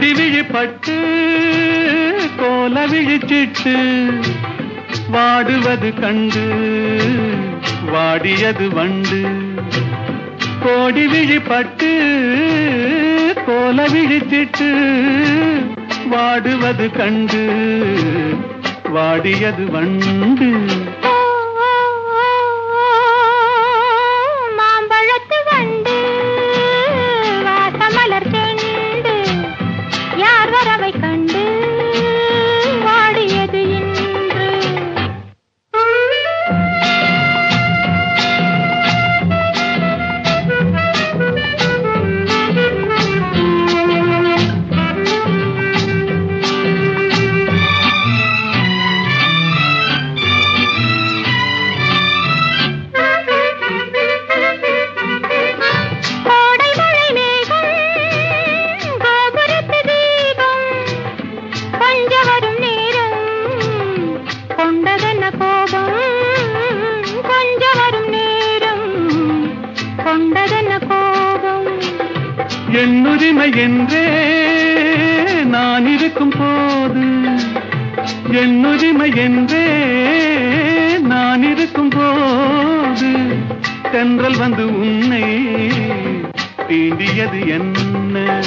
அடிவிழிப்பட்டு கோல விழிச்சிட்டு வாடுவது கண்டு வாடியது வண்டு. கோடி விழிப்பட்டு கோல விழிச்சிட்டு வாடுவது கண்டு வாடியது வண்டு. பறவை கண்டு கோபம். என்னுரிமை என்றே நான் இருக்கும் போது. என்னுரிமை என்றே நான் இருக்கும் போது. தென்றல் வந்து உன்னை தீண்டியது என்ன?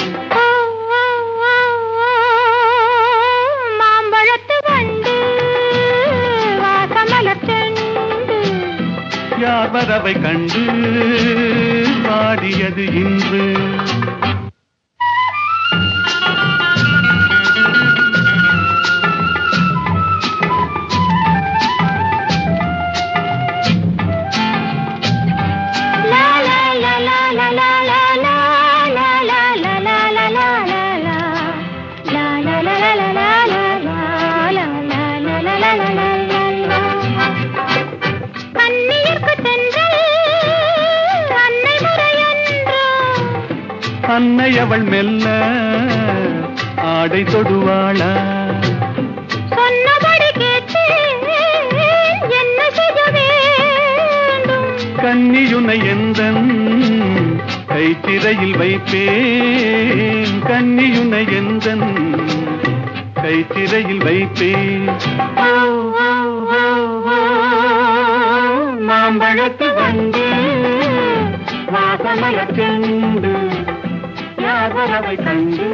யார் வரவை கண்டு பாடியது இன்று. அன்னை அவள் மெல்ல ஆடை தொடுவாளா. கன்னியுனை எந்தன் கைத்திரையில் வைப்பேன்? கன்னியுனை எந்தன் கைத்திரையில் வைப்பேன்? மாம்பழத்து வந்து வாசமலர் ஆதரவை தந்து